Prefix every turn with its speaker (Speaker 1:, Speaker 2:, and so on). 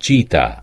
Speaker 1: cheetah.